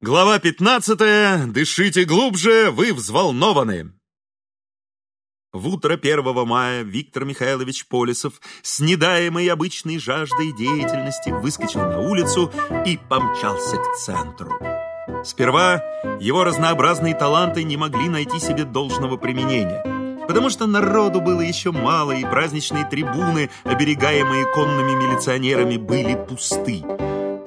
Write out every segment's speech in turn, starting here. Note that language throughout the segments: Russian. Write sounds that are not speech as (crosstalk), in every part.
Глава 15. Дышите глубже, вы взволнованы. В утро 1 мая Виктор Михайлович Полисов, с недаемой обычной жаждой деятельности, выскочил на улицу и помчался к центру. Сперва его разнообразные таланты не могли найти себе должного применения, потому что народу было еще мало, и праздничные трибуны, оберегаемые конными милиционерами, были пусты.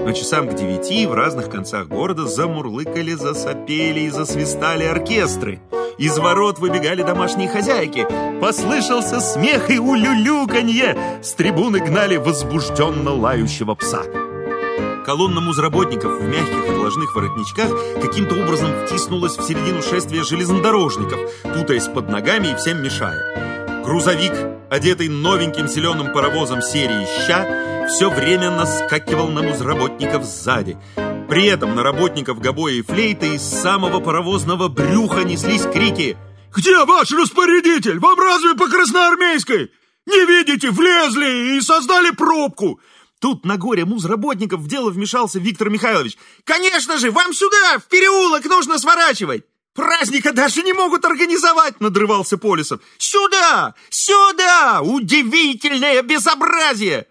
Но часам к девяти в разных концах города замурлыкали, засопели и засвистали оркестры. Из ворот выбегали домашние хозяйки. Послышался смех и улюлюканье. С трибуны гнали возбужденно лающего пса. Колонна музработников в мягких отложных воротничках каким-то образом втиснулась в середину шествия железнодорожников, путаясь под ногами и всем мешая. Грузовик, одетый новеньким зеленым паровозом серии «Ща», все время наскакивал на музработников сзади. При этом на работников гобоя и флейты из самого паровозного брюха неслись крики «Где ваш распорядитель? Вам разве по красноармейской? Не видите, влезли и создали пробку!» Тут на горе музработников в дело вмешался Виктор Михайлович. «Конечно же, вам сюда, в переулок нужно сворачивать! Праздника даже не могут организовать!» — надрывался Полисов. «Сюда! Сюда! Удивительное безобразие!»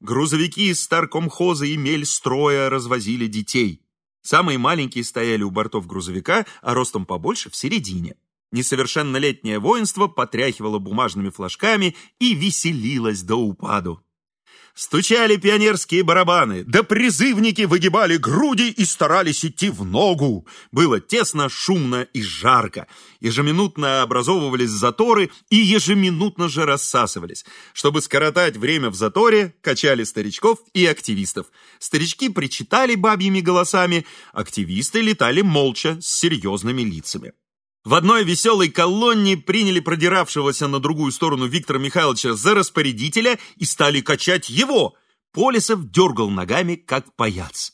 Грузовики из старкомхоза и мельстроя развозили детей. Самые маленькие стояли у бортов грузовика, а ростом побольше в середине. Несовершеннолетнее воинство потряхивало бумажными флажками и веселилось до упаду. Стучали пионерские барабаны, да призывники выгибали груди и старались идти в ногу. Было тесно, шумно и жарко. Ежеминутно образовывались заторы и ежеминутно же рассасывались. Чтобы скоротать время в заторе, качали старичков и активистов. Старички причитали бабьими голосами, активисты летали молча, с серьезными лицами. В одной веселой колонне приняли продиравшегося на другую сторону Виктора Михайловича за распорядителя и стали качать его. Полисов дергал ногами, как паяц.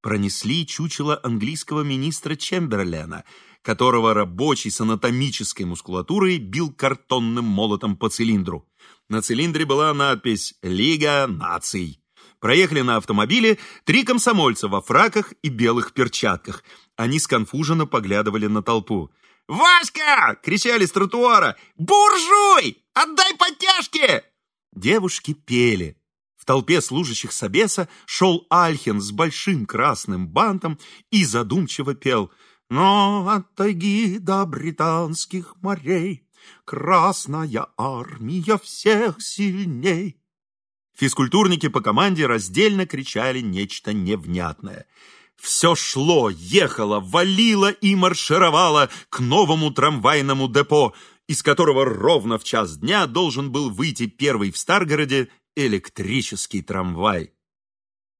Пронесли чучело английского министра Чемберлена, которого рабочий с анатомической мускулатурой бил картонным молотом по цилиндру. На цилиндре была надпись «Лига наций». Проехали на автомобиле три комсомольца во фраках и белых перчатках. Они сконфуженно поглядывали на толпу. «Васька!» — кричали с тротуара. «Буржуй! Отдай подтяжки!» Девушки пели. В толпе служащих Собеса шел Альхин с большим красным бантом и задумчиво пел «Но от тайги до британских морей Красная армия всех сильней». Физкультурники по команде раздельно кричали нечто невнятное – все шло, ехало, валило и маршировало к новому трамвайному депо, из которого ровно в час дня должен был выйти первый в Старгороде электрический трамвай.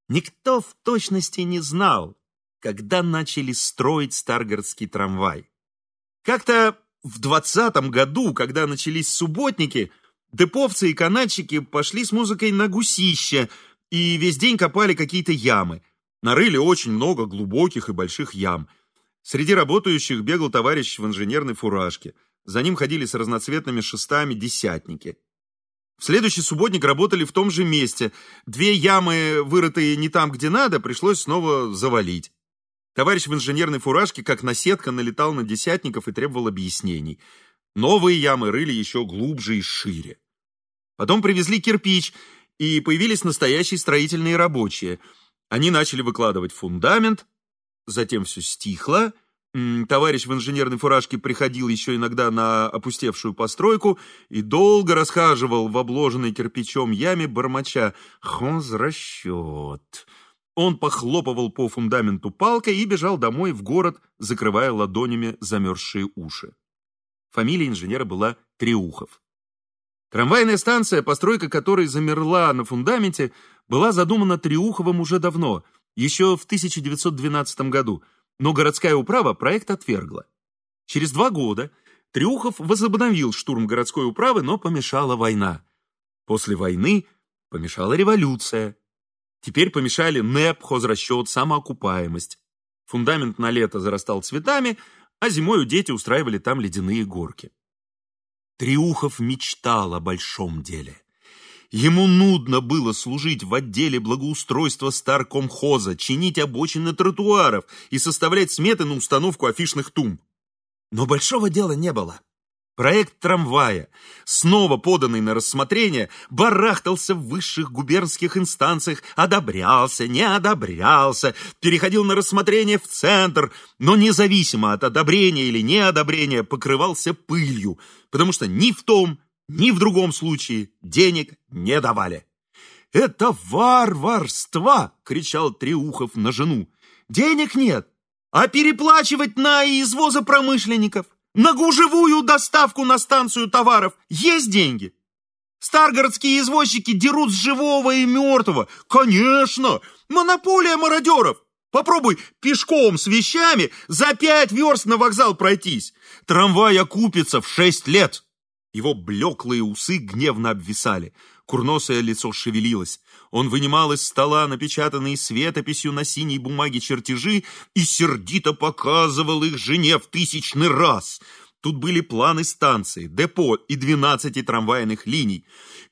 Никто в точности не знал, когда начали строить Старгородский трамвай. Как-то в двадцатом году, когда начались субботники, деповцы и канатчики пошли с музыкой на гусище и весь день копали какие-то ямы – Нарыли очень много глубоких и больших ям. Среди работающих бегал товарищ в инженерной фуражке. За ним ходили с разноцветными шестами десятники. В следующий субботник работали в том же месте. Две ямы, вырытые не там, где надо, пришлось снова завалить. Товарищ в инженерной фуражке, как наседка, налетал на десятников и требовал объяснений. Новые ямы рыли еще глубже и шире. Потом привезли кирпич, и появились настоящие строительные рабочие – они начали выкладывать фундамент, затем все стихло. Товарищ в инженерной фуражке приходил еще иногда на опустевшую постройку и долго расхаживал в обложенной кирпичом яме, бормоча «Хозрасчет». Он похлопывал по фундаменту палкой и бежал домой в город, закрывая ладонями замерзшие уши. Фамилия инженера была Триухов. Трамвайная станция, постройка которой замерла на фундаменте, была задумана Триуховым уже давно, еще в 1912 году, но городская управа проект отвергла. Через два года Триухов возобновил штурм городской управы, но помешала война. После войны помешала революция. Теперь помешали НЭП, хозрасчет, самоокупаемость. Фундамент на лето зарастал цветами, а зимою дети устраивали там ледяные горки. Триухов мечтал о большом деле. Ему нудно было служить в отделе благоустройства старкомхоза, чинить обочины тротуаров и составлять сметы на установку афишных тумб. Но большого дела не было. Проект трамвая, снова поданный на рассмотрение, барахтался в высших губернских инстанциях, одобрялся, не одобрялся, переходил на рассмотрение в центр, но независимо от одобрения или неодобрения покрывался пылью, потому что ни в том, ни в другом случае денег не давали. «Это варварство!» — кричал Триухов на жену. «Денег нет, а переплачивать на извоза промышленников, на гужевую доставку на станцию товаров есть деньги. Старгородские извозчики дерут с живого и мертвого. Конечно, монополия мародеров. Попробуй пешком с вещами за пять верст на вокзал пройтись. Трамвай окупится в шесть лет. Его блеклые усы гневно обвисали. Курносое лицо шевелилось. Он вынимал из стола напечатанные светописью на синей бумаге чертежи и сердито показывал их жене в тысячный раз. Тут были планы станции, депо и двенадцати трамвайных линий.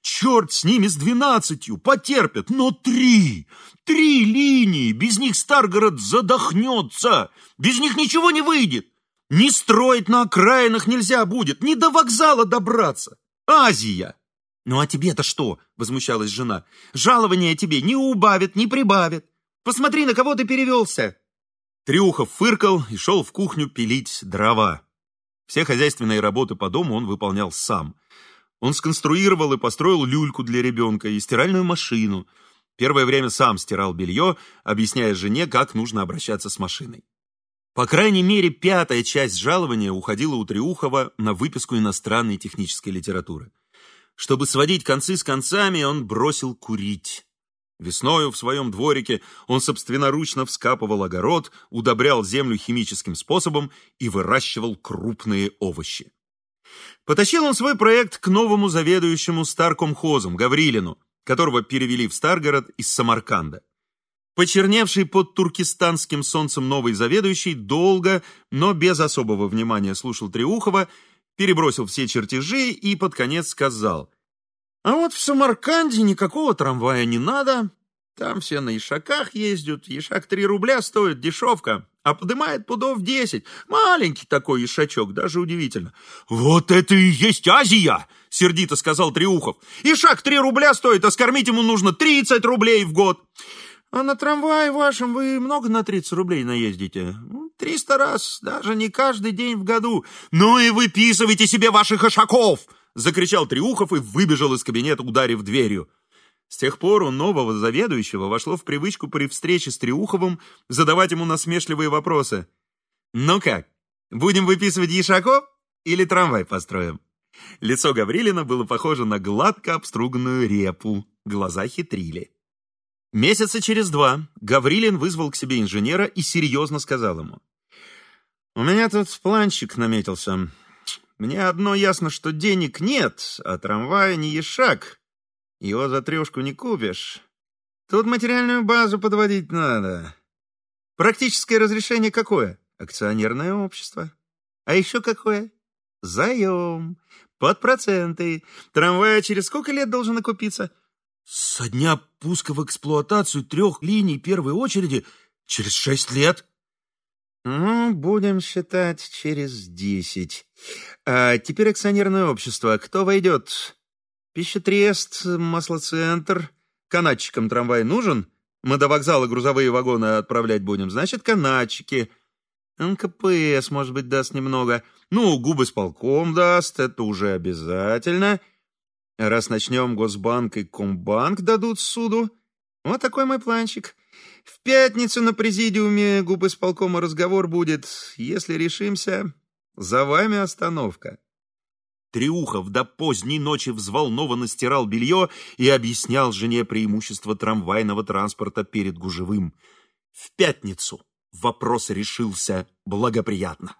Черт с ними с двенадцатью, потерпят, но три! Три линии! Без них Старгород задохнется! Без них ничего не выйдет! Не строить на окраинах нельзя будет, не до вокзала добраться. Азия! Ну а тебе-то что? Возмущалась жена. Жалование тебе не убавит, не прибавит. Посмотри, на кого ты перевелся. Трюхов фыркал и шел в кухню пилить дрова. Все хозяйственные работы по дому он выполнял сам. Он сконструировал и построил люльку для ребенка и стиральную машину. Первое время сам стирал белье, объясняя жене, как нужно обращаться с машиной. По крайней мере, пятая часть жалования уходила у Триухова на выписку иностранной технической литературы. Чтобы сводить концы с концами, он бросил курить. Весною в своем дворике он собственноручно вскапывал огород, удобрял землю химическим способом и выращивал крупные овощи. Потащил он свой проект к новому заведующему старкомхозом Гаврилину, которого перевели в Старгород из Самарканда. Почерневший под туркестанским солнцем новый заведующий долго, но без особого внимания слушал Триухова, перебросил все чертежи и под конец сказал, «А вот в Самарканде никакого трамвая не надо, там все на ишаках ездят, ишак три рубля стоит, дешевка, а подымает пудов десять. Маленький такой ишачок, даже удивительно. «Вот это и есть Азия!» — сердито сказал Триухов. «Ишак три рубля стоит, а скормить ему нужно тридцать рублей в год. А на трамвае вашем вы много на 30 рублей наездите? Ну, триста раз, даже не каждый день в году. Ну и выписывайте себе ваших ошаков! Закричал Триухов и выбежал из кабинета, ударив дверью. С тех пор у нового заведующего вошло в привычку при встрече с Триуховым задавать ему насмешливые вопросы. «Ну как, будем выписывать ешаков или трамвай построим?» Лицо Гаврилина было похоже на гладко обструганную репу, глаза хитрили. Месяца через два Гаврилин вызвал к себе инженера и серьезно сказал ему. «У меня тут планчик наметился. Мне одно ясно, что денег нет, а трамвая не ешак. Его за трешку не купишь. Тут материальную базу подводить надо. Практическое разрешение какое? Акционерное общество. А еще какое? Заем. Под проценты. Трамвай через сколько лет должен окупиться? Со дня пуска в эксплуатацию трех линий первой очереди через шесть лет. Ну, будем считать через десять. А теперь акционерное общество. Кто войдет? Пищетрест, маслоцентр. Канатчикам трамвай нужен? Мы до вокзала грузовые вагоны отправлять будем. Значит, канатчики. НКПС, может быть, даст немного. Ну, губы с полком даст, это уже обязательно. Раз начнем, Госбанк и Комбанк дадут суду. Вот такой мой планчик. В пятницу на президиуме губы с полкома разговор будет. Если решимся, за вами остановка. Триухов до поздней ночи взволнованно стирал белье и объяснял жене преимущество трамвайного транспорта перед гужевым. В пятницу вопрос решился благоприятно.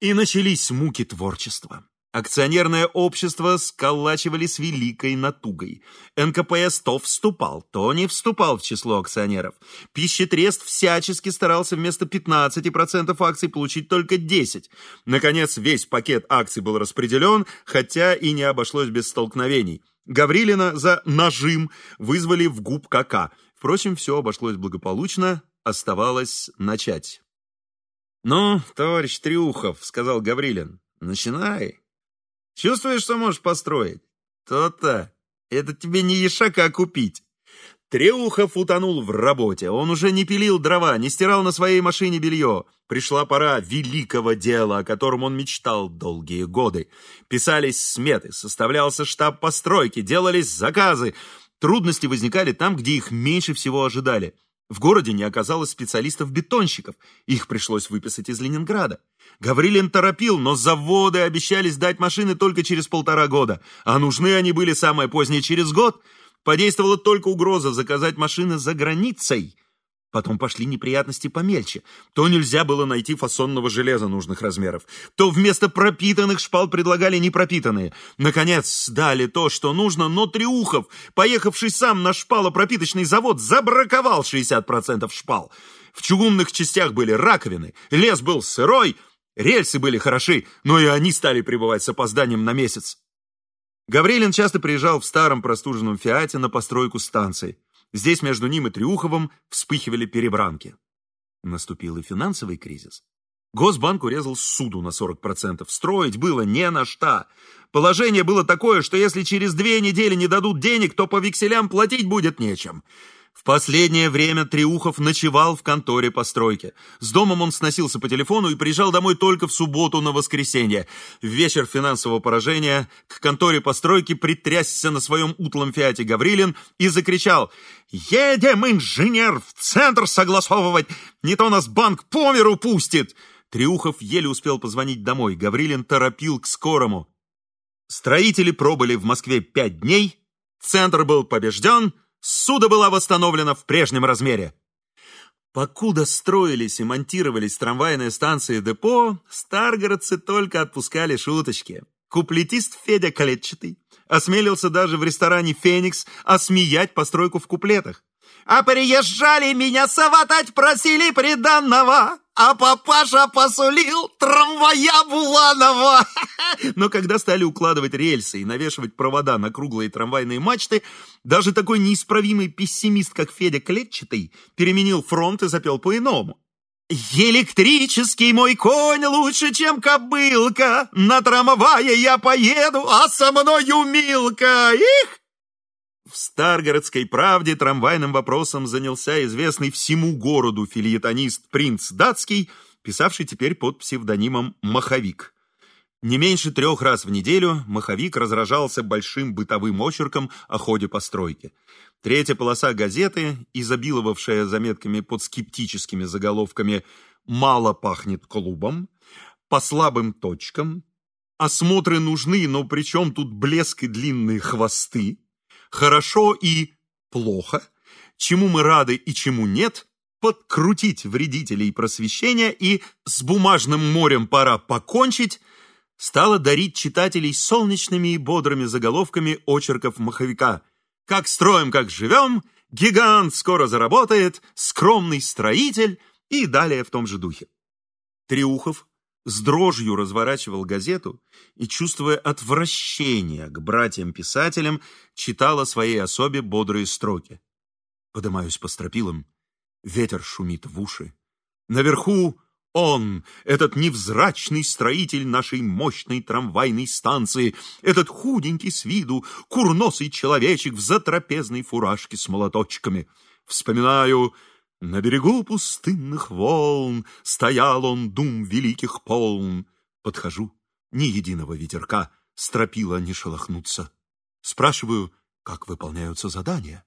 И начались муки творчества. Акционерное общество сколачивали с великой натугой. НКПС то вступал, то не вступал в число акционеров. Пищетрест всячески старался вместо 15% акций получить только 10%. Наконец, весь пакет акций был распределен, хотя и не обошлось без столкновений. Гаврилина за нажим вызвали в губ КК. Впрочем, все обошлось благополучно, оставалось начать. «Ну, товарищ Трюхов», — сказал Гаврилин, — «начинай. Чувствуешь, что можешь построить? То-то. Это тебе не ешака купить». Треухов утонул в работе. Он уже не пилил дрова, не стирал на своей машине белье. Пришла пора великого дела, о котором он мечтал долгие годы. Писались сметы, составлялся штаб постройки, делались заказы. Трудности возникали там, где их меньше всего ожидали. В городе не оказалось специалистов-бетонщиков. Их пришлось выписать из Ленинграда. Гаврилин торопил, но заводы обещали сдать машины только через полтора года. А нужны они были самое позднее через год – Подействовала только угроза заказать машины за границей. Потом пошли неприятности помельче. То нельзя было найти фасонного железа нужных размеров, то вместо пропитанных шпал предлагали непропитанные. Наконец, дали то, что нужно, но Триухов, поехавший сам на шпалопропиточный завод, забраковал 60% шпал. В чугунных частях были раковины, лес был сырой, рельсы были хороши, но и они стали пребывать с опозданием на месяц. Гаврилин часто приезжал в старом простуженном «Фиате» на постройку станции. Здесь между ним и Триуховым вспыхивали перебранки. Наступил и финансовый кризис. Госбанк урезал суду на 40%. Строить было не на что. Положение было такое, что если через две недели не дадут денег, то по векселям платить будет нечем. В последнее время Триухов ночевал в конторе постройки. С домом он сносился по телефону и приезжал домой только в субботу на воскресенье. В вечер финансового поражения к конторе постройки притрясся на своем утлом фиате Гаврилин и закричал «Едем, инженер, в центр согласовывать! Не то нас банк по миру пустит!» Триухов еле успел позвонить домой. Гаврилин торопил к скорому. Строители пробыли в Москве пять дней. Центр был побежден — Суда была восстановлена в прежнем размере. Покуда строились и монтировались трамвайные станции и депо, старгородцы только отпускали шуточки. Куплетист Федя Калетчатый осмелился даже в ресторане «Феникс» осмеять постройку в куплетах. «А приезжали меня соватать, просили приданного!» А папаша посулил трамвая Буланова. (laughs) Но когда стали укладывать рельсы и навешивать провода на круглые трамвайные мачты, даже такой неисправимый пессимист, как Федя Клетчатый, переменил фронт и запел по-иному. «Электрический мой конь лучше, чем кобылка, на трамвае я поеду, а со мною Милка, их!» В Старгородской правде трамвайным вопросом занялся известный всему городу филиетонист принц датский, писавший теперь под псевдонимом «Маховик». Не меньше трех раз в неделю «Маховик» разражался большим бытовым очерком о ходе постройки. Третья полоса газеты, изобиловавшая заметками под скептическими заголовками «Мало пахнет клубом», «По слабым точкам», «Осмотры нужны, но при чем тут блеск и длинные хвосты», хорошо и плохо, чему мы рады и чему нет, подкрутить вредителей просвещения и с бумажным морем пора покончить, стала дарить читателей солнечными и бодрыми заголовками очерков маховика. «Как строим, как живем», «Гигант скоро заработает», «Скромный строитель» и далее в том же духе. Триухов с дрожью разворачивал газету и, чувствуя отвращение к братьям-писателям, читал о своей особе бодрые строки. Подымаюсь по стропилам, ветер шумит в уши. Наверху он, этот невзрачный строитель нашей мощной трамвайной станции, этот худенький с виду, курносый человечек в затрапезной фуражке с молоточками. Вспоминаю на берегу пустынных волн Стоял он дум великих полн. Подхожу, ни единого ветерка, Стропила не шелохнуться. Спрашиваю, как выполняются задания.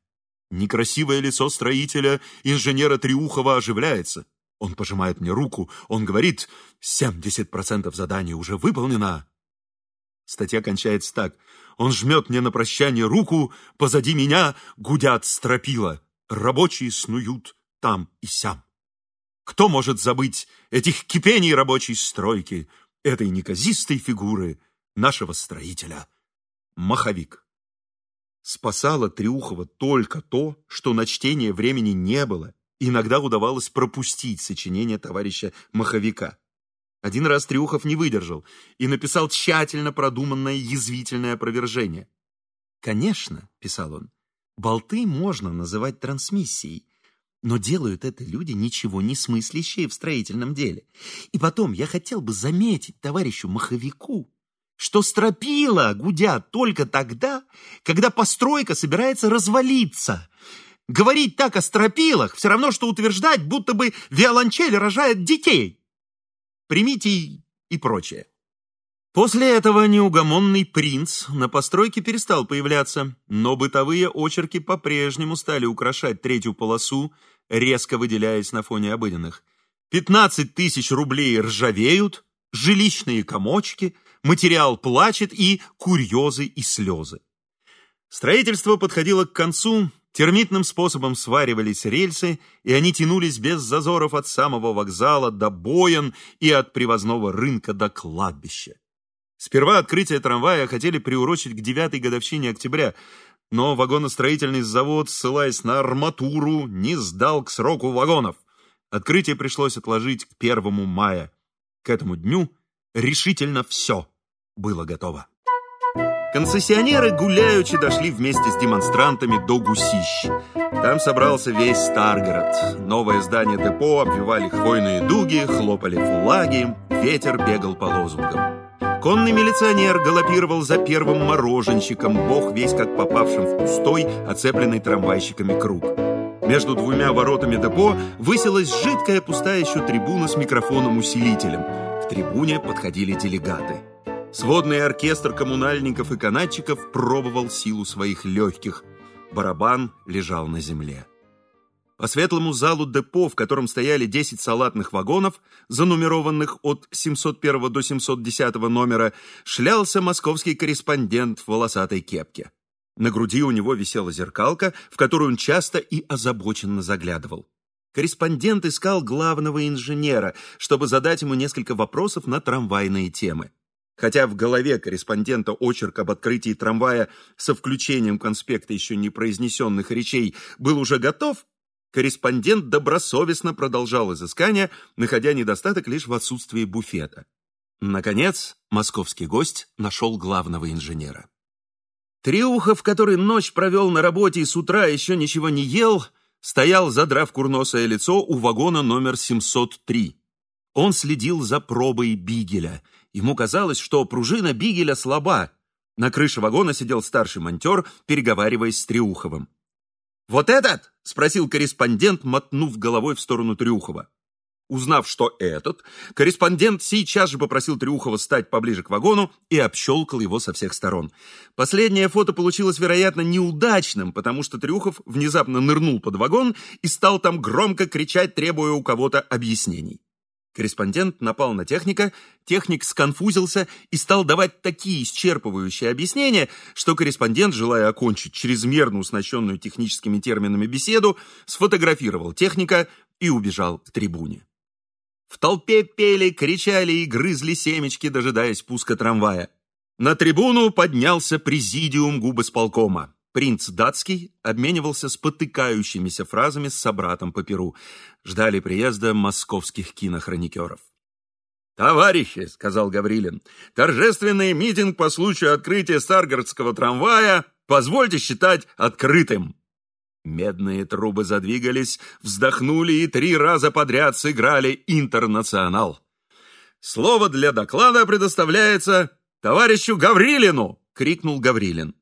Некрасивое лицо строителя, инженера Триухова, оживляется. Он пожимает мне руку, он говорит, 70% задания уже выполнено. Статья кончается так. Он жмет мне на прощание руку, позади меня гудят стропила. Рабочие снуют, там и сям. Кто может забыть этих кипений рабочей стройки, этой неказистой фигуры нашего строителя? Маховик. Спасало Триухова только то, что на чтение времени не было. Иногда удавалось пропустить сочинение товарища Маховика. Один раз Триухов не выдержал и написал тщательно продуманное язвительное опровержение. Конечно, писал он, болты можно называть трансмиссией, но делают это люди, ничего не смыслящие в строительном деле. И потом я хотел бы заметить товарищу Маховику, что стропила гудят только тогда, когда постройка собирается развалиться. Говорить так о стропилах все равно, что утверждать, будто бы виолончель рожает детей. Примите и прочее. После этого неугомонный принц на постройке перестал появляться, но бытовые очерки по-прежнему стали украшать третью полосу, резко выделяясь на фоне обыденных. 15 тысяч рублей ржавеют, жилищные комочки, материал плачет и курьезы и слезы. Строительство подходило к концу, термитным способом сваривались рельсы, и они тянулись без зазоров от самого вокзала до Боян и от привозного рынка до кладбища. Сперва открытие трамвая хотели приурочить к девятой годовщине октября, но вагоностроительный завод, ссылаясь на арматуру, не сдал к сроку вагонов. Открытие пришлось отложить к первому мая. К этому дню решительно все было готово. Концессионеры гуляючи дошли вместе с демонстрантами до Гусищ. Там собрался весь Старгород. Новое здание депо обвивали хвойные дуги, хлопали флаги, ветер бегал по лозунгам. Конный милиционер галопировал за первым мороженщиком, бог весь как попавшим в пустой, оцепленный трамвайщиками круг. Между двумя воротами депо высилась жидкая пустая еще трибуна с микрофоном-усилителем. К трибуне подходили делегаты. Сводный оркестр коммунальников и канатчиков пробовал силу своих легких. Барабан лежал на земле. По светлому залу депо, в котором стояли 10 салатных вагонов, занумерованных от 701 до 710 номера, шлялся московский корреспондент в волосатой кепке. На груди у него висела зеркалка, в которую он часто и озабоченно заглядывал. Корреспондент искал главного инженера, чтобы задать ему несколько вопросов на трамвайные темы. Хотя в голове корреспондента очерк об открытии трамвая со включением конспекта еще не произнесенных речей был уже готов, корреспондент добросовестно продолжал изыскание, находя недостаток лишь в отсутствии буфета. Наконец, московский гость нашел главного инженера. Триухов, который ночь провел на работе и с утра еще ничего не ел, стоял, задрав курносое лицо, у вагона номер 703. Он следил за пробой бигеля. Ему казалось, что пружина бигеля слаба. На крыше вагона сидел старший монтер, переговариваясь с Триуховым. «Вот этот?» — спросил корреспондент, мотнув головой в сторону Трюхова. Узнав, что этот, корреспондент сейчас же попросил Трюхова стать поближе к вагону и общелкал его со всех сторон. Последнее фото получилось, вероятно, неудачным, потому что Трюхов внезапно нырнул под вагон и стал там громко кричать, требуя у кого-то объяснений. Корреспондент напал на техника, техник сконфузился и стал давать такие исчерпывающие объяснения, что корреспондент, желая окончить чрезмерно уснащенную техническими терминами беседу, сфотографировал техника и убежал к трибуне. В толпе пели, кричали и грызли семечки, дожидаясь пуска трамвая. На трибуну поднялся президиум губосполкома. Принц датский обменивался спотыкающимися фразами с собратом по перу. Ждали приезда московских кинохроникеров. «Товарищи», — сказал Гаврилин, — «торжественный митинг по случаю открытия Старгородского трамвая позвольте считать открытым». Медные трубы задвигались, вздохнули и три раза подряд сыграли «Интернационал». «Слово для доклада предоставляется товарищу Гаврилину!» — крикнул Гаврилин.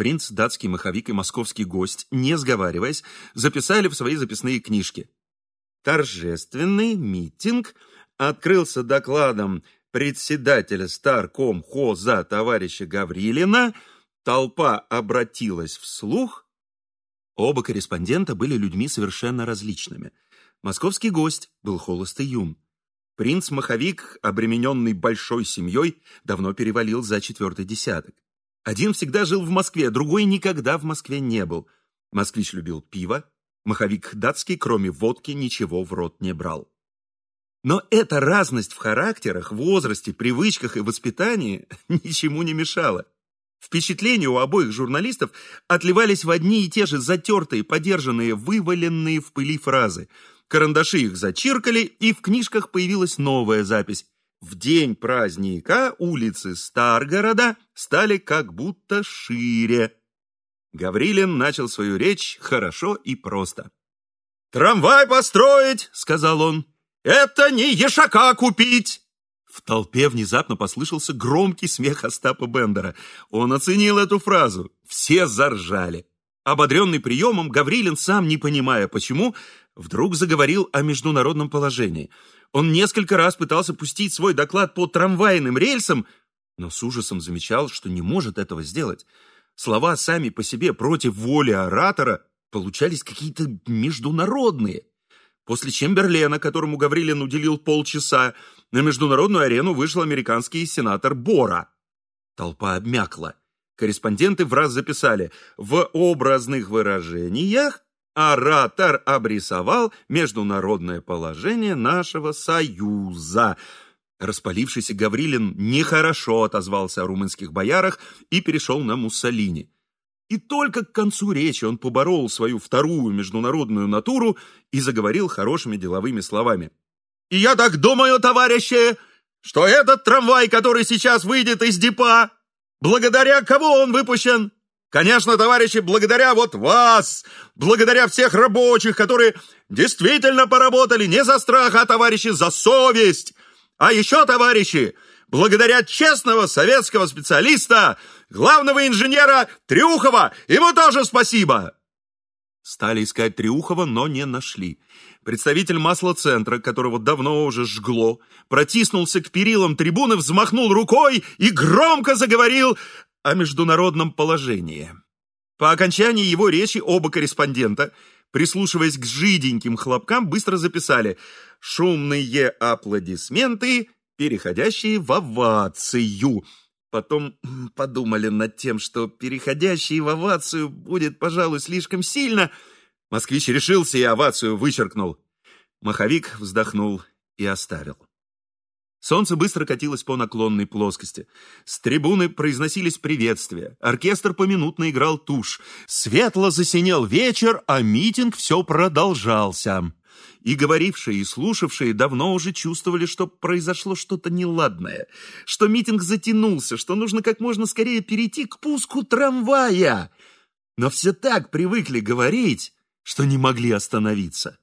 Принц, датский маховик и московский гость, не сговариваясь, записали в свои записные книжки. Торжественный митинг открылся докладом председателя Старкомхоза товарища Гаврилина, толпа обратилась вслух. Оба корреспондента были людьми совершенно различными. Московский гость был холост и юн. Принц-маховик, обремененный большой семьей, давно перевалил за четвертый десяток. Один всегда жил в Москве, другой никогда в Москве не был. Москвич любил пиво, маховик датский, кроме водки, ничего в рот не брал. Но эта разность в характерах, возрасте, привычках и воспитании (laughs) ничему не мешала. Впечатления у обоих журналистов отливались в одни и те же затертые, подержанные, вываленные в пыли фразы. Карандаши их зачиркали, и в книжках появилась новая запись. В день праздника улицы Старгорода стали как будто шире. Гаврилин начал свою речь хорошо и просто. «Трамвай построить!» — сказал он. «Это не ешака купить!» В толпе внезапно послышался громкий смех Остапа Бендера. Он оценил эту фразу. Все заржали. Ободренный приемом, Гаврилин, сам не понимая почему, вдруг заговорил о международном положении. Он несколько раз пытался пустить свой доклад по трамвайным рельсам, но с ужасом замечал, что не может этого сделать. Слова сами по себе против воли оратора получались какие-то международные. После Чемберлена, которому Гаврилин уделил полчаса, на международную арену вышел американский сенатор Бора. Толпа обмякла. Корреспонденты в раз записали «В образных выражениях оратор обрисовал международное положение нашего союза». Распалившийся Гаврилин нехорошо отозвался о румынских боярах и перешел на Муссолини. И только к концу речи он поборол свою вторую международную натуру и заговорил хорошими деловыми словами. «И я так думаю, товарищи, что этот трамвай, который сейчас выйдет из депа, благодаря кого он выпущен? Конечно, товарищи, благодаря вот вас, благодаря всех рабочих, которые действительно поработали не за страх, а, товарищи, за совесть. А еще, товарищи, благодаря честного советского специалиста, главного инженера Трюхова, ему тоже спасибо. Стали искать Триухова, но не нашли. Представитель масла-центра, которого давно уже жгло, протиснулся к перилам трибуны, взмахнул рукой и громко заговорил о международном положении. По окончании его речи оба корреспондента, прислушиваясь к жиденьким хлопкам, быстро записали «шумные аплодисменты, переходящие в овацию». Потом подумали над тем, что переходящий в овацию будет, пожалуй, слишком сильно. Москвич решился и овацию вычеркнул. Маховик вздохнул и оставил. Солнце быстро катилось по наклонной плоскости. С трибуны произносились приветствия. Оркестр поминутно играл тушь. Светло засинел вечер, а митинг все продолжался. И говорившие, и слушавшие давно уже чувствовали, что произошло что-то неладное, что митинг затянулся, что нужно как можно скорее перейти к пуску трамвая. Но все так привыкли говорить, что не могли остановиться.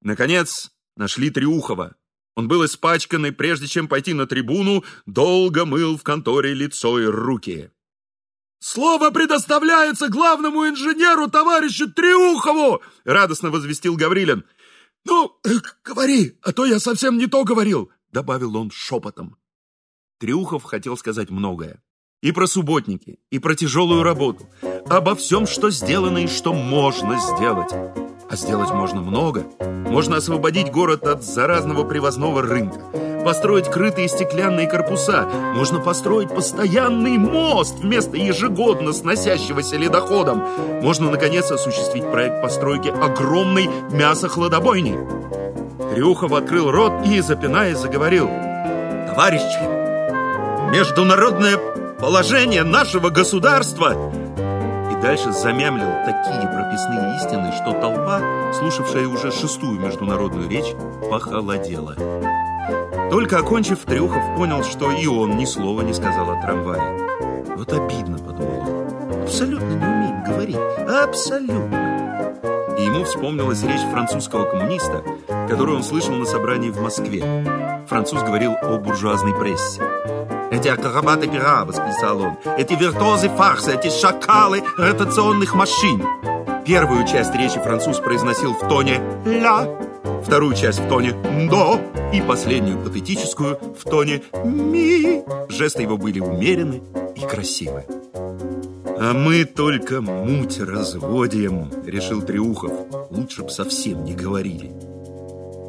Наконец, нашли Триухова. Он был испачкан и, прежде чем пойти на трибуну, долго мыл в конторе лицо и руки. «Слово предоставляется главному инженеру, товарищу Триухову!» — радостно возвестил Гаврилин. «Ну, говори, а то я совсем не то говорил», — добавил он шепотом. Триухов хотел сказать многое. И про субботники, и про тяжелую работу, обо всем, что сделано и что можно сделать. А сделать можно много. Можно освободить город от заразного привозного рынка, построить крытые стеклянные корпуса, можно построить постоянный мост вместо ежегодно сносящегося ледоходом. Можно, наконец, осуществить проект постройки огромной мясохладобойни. Трюхов открыл рот и, запинаясь, заговорил. «Товарищи, международное положение нашего государства дальше замямлил такие прописные истины, что толпа, слушавшая уже шестую международную речь, похолодела. Только окончив, Трюхов понял, что и он ни слова не сказал о трамвае. Вот обидно, подумал он. Абсолютно не умеет говорить. Абсолютно. И ему вспомнилась речь французского коммуниста, которую он слышал на собрании в Москве. Француз говорил о буржуазной прессе. Эти акробаты пера, восклицал он, эти виртуозы фарса, эти шакалы ротационных машин. Первую часть речи француз произносил в тоне «ля», вторую часть в тоне «до» и последнюю патетическую в тоне «ми». Жесты его были умерены и красивы. «А мы только муть разводим», — решил Триухов. «Лучше б совсем не говорили».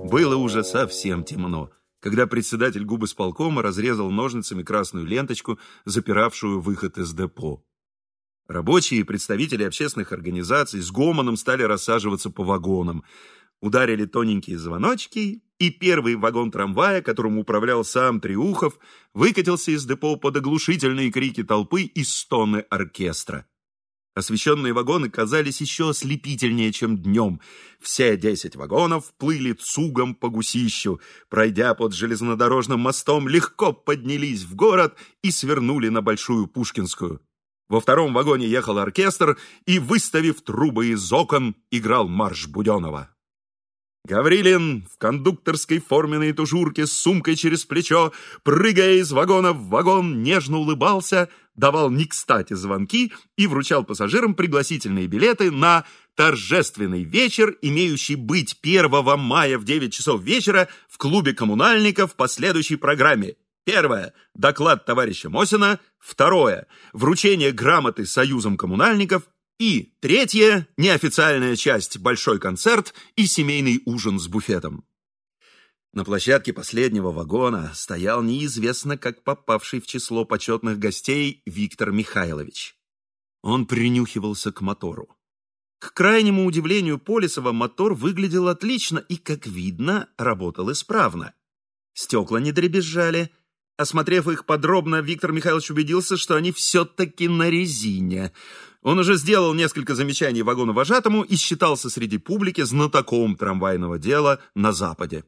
Было уже совсем темно когда председатель губы сполкома разрезал ножницами красную ленточку, запиравшую выход из депо. Рабочие и представители общественных организаций с гомоном стали рассаживаться по вагонам. Ударили тоненькие звоночки, и первый вагон трамвая, которым управлял сам Триухов, выкатился из депо под оглушительные крики толпы и стоны оркестра. Освещенные вагоны казались еще ослепительнее, чем днем. Все десять вагонов плыли цугом по гусищу. Пройдя под железнодорожным мостом, легко поднялись в город и свернули на Большую Пушкинскую. Во втором вагоне ехал оркестр и, выставив трубы из окон, играл марш Буденова. Гаврилин в кондукторской форменной тужурке с сумкой через плечо, прыгая из вагона в вагон, нежно улыбался, давал не кстати звонки и вручал пассажирам пригласительные билеты на торжественный вечер, имеющий быть 1 мая в 9 часов вечера в клубе коммунальников по следующей программе. Первое – доклад товарища Мосина. Второе – вручение грамоты Союзом коммунальников. И третье – неофициальная часть «Большой концерт» и семейный ужин с буфетом. На площадке последнего вагона стоял неизвестно как попавший в число почетных гостей Виктор Михайлович. Он принюхивался к мотору. К крайнему удивлению Полисова мотор выглядел отлично и, как видно, работал исправно. Стекла не дребезжали. Осмотрев их подробно, Виктор Михайлович убедился, что они все-таки на резине – он уже сделал несколько замечаний вагону вожатому и считался среди публики знатоком трамвайного дела на Западе.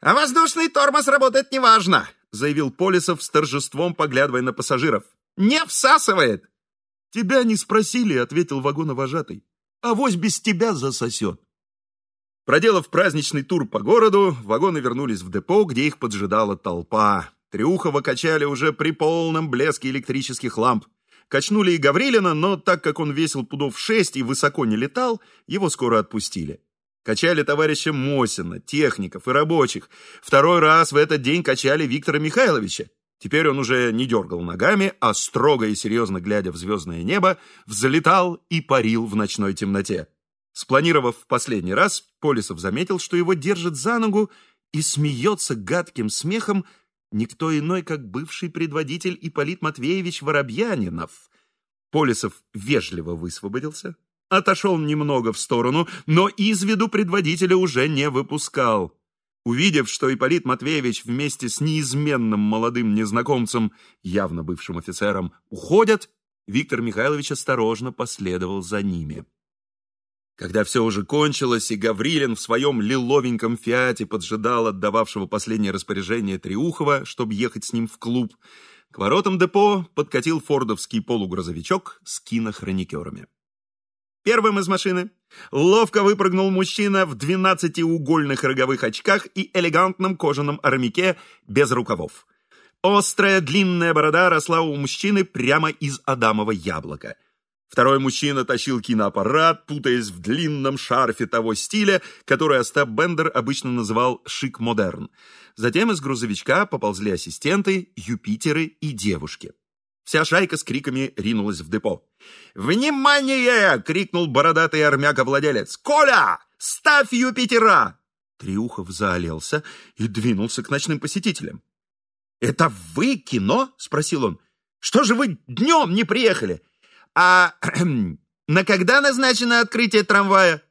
«А воздушный тормоз работает неважно», заявил Полисов с торжеством, поглядывая на пассажиров. «Не всасывает!» «Тебя не спросили», — ответил вагоновожатый. «Авось без тебя засосет». Проделав праздничный тур по городу, вагоны вернулись в депо, где их поджидала толпа. Триухова качали уже при полном блеске электрических ламп. Качнули и Гаврилина, но так как он весил пудов шесть и высоко не летал, его скоро отпустили. Качали товарища Мосина, техников и рабочих. Второй раз в этот день качали Виктора Михайловича. Теперь он уже не дергал ногами, а строго и серьезно глядя в звездное небо, взлетал и парил в ночной темноте. Спланировав в последний раз, Полисов заметил, что его держит за ногу и смеется гадким смехом никто иной, как бывший предводитель Ипполит Матвеевич Воробьянинов. Полисов вежливо высвободился, отошел немного в сторону, но из виду предводителя уже не выпускал. Увидев, что Ипполит Матвеевич вместе с неизменным молодым незнакомцем, явно бывшим офицером, уходят, Виктор Михайлович осторожно последовал за ними. Когда все уже кончилось, и Гаврилин в своем лиловеньком фиате поджидал отдававшего последнее распоряжение Триухова, чтобы ехать с ним в клуб, к воротам депо подкатил фордовский полугрузовичок с кинохроникерами. Первым из машины ловко выпрыгнул мужчина в двенадцатиугольных роговых очках и элегантном кожаном армяке без рукавов. Острая длинная борода росла у мужчины прямо из адамова яблока – Второй мужчина тащил киноаппарат, путаясь в длинном шарфе того стиля, который Остап Бендер обычно называл «шик-модерн». Затем из грузовичка поползли ассистенты, Юпитеры и девушки. Вся шайка с криками ринулась в депо. «Внимание!» — крикнул бородатый армяка-владелец. «Коля, ставь Юпитера!» Триухов заолелся и двинулся к ночным посетителям. «Это вы кино?» — спросил он. «Что же вы днем не приехали? А (clears throat) на когда назначено открытие трамвая?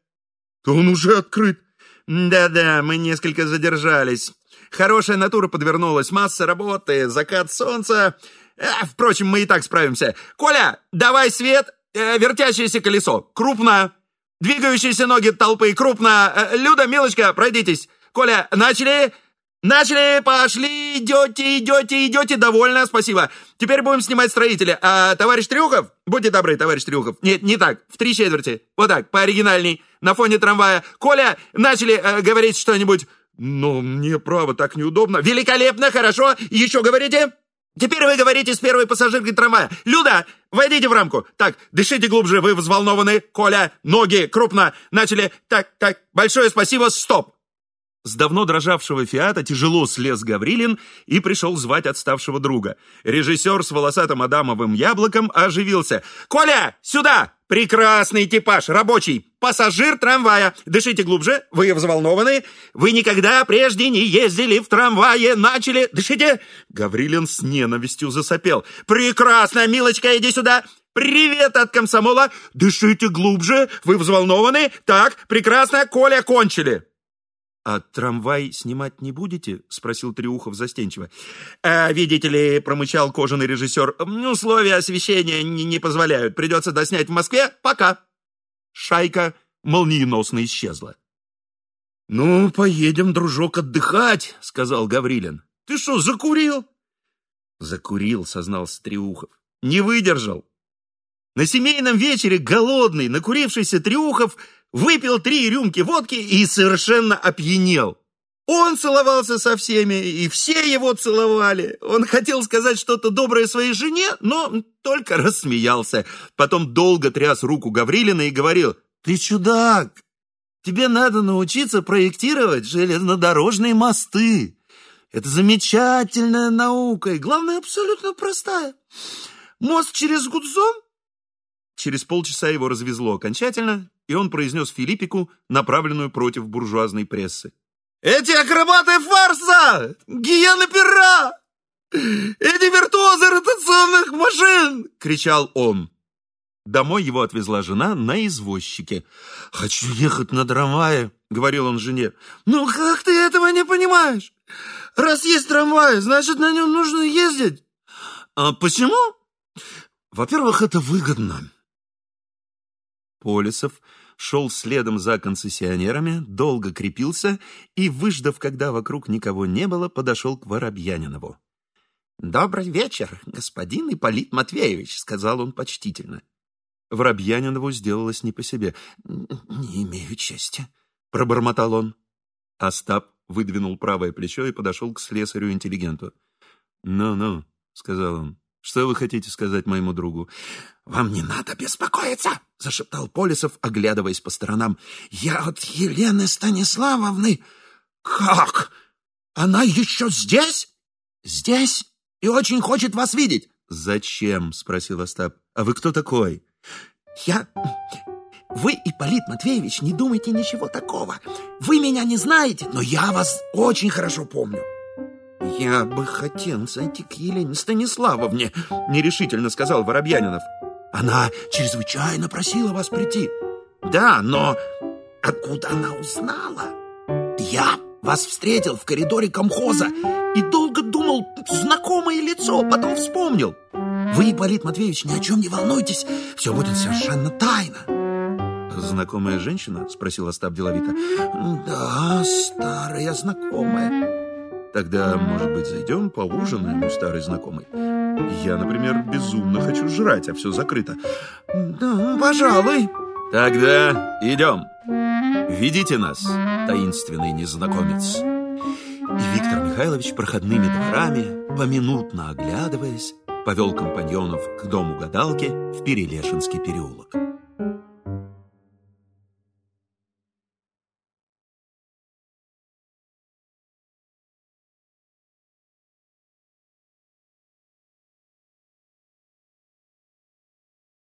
Он уже открыт. Да-да, мы несколько задержались. Хорошая натура подвернулась, масса работы, закат солнца. А, впрочем, мы и так справимся. Коля, давай свет, э, вертящееся колесо, крупно. Двигающиеся ноги толпы, крупно. Э, Люда, милочка, пройдитесь. Коля, начали... Начали, пошли, идете, идете, идете, довольно, спасибо. Теперь будем снимать строителя. А товарищ Трюхов, будьте добры, товарищ Трюхов. Нет, не так, в три четверти. Вот так, по оригинальней, на фоне трамвая. Коля, начали э, говорить что-нибудь. Но мне, право, так неудобно. Великолепно, хорошо. Еще говорите? Теперь вы говорите с первой пассажиркой трамвая. Люда, войдите в рамку. Так, дышите глубже, вы взволнованы. Коля, ноги крупно. Начали. Так, так, большое спасибо, стоп. С давно дрожавшего «Фиата» тяжело слез Гаврилин и пришел звать отставшего друга. Режиссер с волосатым Адамовым яблоком оживился. «Коля, сюда! Прекрасный типаж, рабочий, пассажир трамвая. Дышите глубже, вы взволнованы. Вы никогда прежде не ездили в трамвае, начали... Дышите!» Гаврилин с ненавистью засопел. «Прекрасно, милочка, иди сюда!» «Привет от комсомола! Дышите глубже, вы взволнованы? Так, прекрасно, Коля, кончили!» «А трамвай снимать не будете?» — спросил Триухов застенчиво. «А, видите ли, — промычал кожаный режиссер, — условия освещения не, не позволяют. Придется доснять в Москве. Пока!» Шайка молниеносно исчезла. «Ну, поедем, дружок, отдыхать», — сказал Гаврилин. «Ты что, закурил?» «Закурил», — сознался Триухов. «Не выдержал. На семейном вечере голодный, накурившийся Триухов выпил три рюмки водки и совершенно опьянел. Он целовался со всеми, и все его целовали. Он хотел сказать что-то доброе своей жене, но только рассмеялся. Потом долго тряс руку Гаврилина и говорил, «Ты чудак! Тебе надо научиться проектировать железнодорожные мосты. Это замечательная наука, и главное, абсолютно простая. Мост через Гудзон Через полчаса его развезло окончательно, и он произнес Филиппику, направленную против буржуазной прессы. «Эти акробаты фарса! Гиены пера! Эти виртуозы ротационных машин!» — кричал он. Домой его отвезла жена на извозчике. «Хочу ехать на трамвае», — говорил он жене. «Ну как ты этого не понимаешь? Раз есть трамвай, значит, на нем нужно ездить. А почему? Во-первых, это выгодно. Полисов шел следом за концессионерами, долго крепился и, выждав, когда вокруг никого не было, подошел к Воробьянинову. «Добрый вечер, господин Ипполит Матвеевич», — сказал он почтительно. Воробьянинову сделалось не по себе. «Не имею чести», — пробормотал он. Остап выдвинул правое плечо и подошел к слесарю-интеллигенту. «Ну-ну», — сказал он, — «что вы хотите сказать моему другу?» «Вам не надо беспокоиться!» — зашептал Полисов, оглядываясь по сторонам. «Я от Елены Станиславовны...» «Как? Она еще здесь?» «Здесь и очень хочет вас видеть». «Зачем?» — спросил Остап. «А вы кто такой?» «Я... Вы, Ипполит Матвеевич, не думайте ничего такого. Вы меня не знаете, но я вас очень хорошо помню». «Я бы хотел зайти к Елене Станиславовне», — нерешительно сказал Воробьянинов. Она чрезвычайно просила вас прийти. Да, но откуда она узнала? Я вас встретил в коридоре комхоза и долго думал, знакомое лицо, потом вспомнил. Вы, Ипполит Матвеевич, ни о чем не волнуйтесь, все будет совершенно тайно. «Знакомая женщина?» — спросил Остап деловито. «Да, старая знакомая». Тогда, может быть, зайдем поужинаем у старой знакомой? Я, например, безумно хочу жрать, а все закрыто. Да, пожалуй. Тогда идем. Ведите нас, таинственный незнакомец. И Виктор Михайлович проходными дворами, поминутно оглядываясь, повел компаньонов к дому гадалки в Перелешинский переулок.